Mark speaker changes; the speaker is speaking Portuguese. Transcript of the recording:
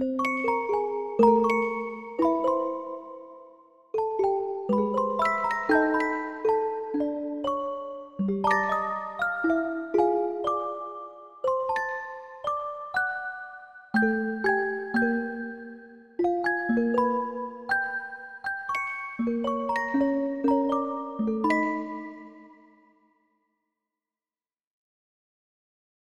Speaker 1: Música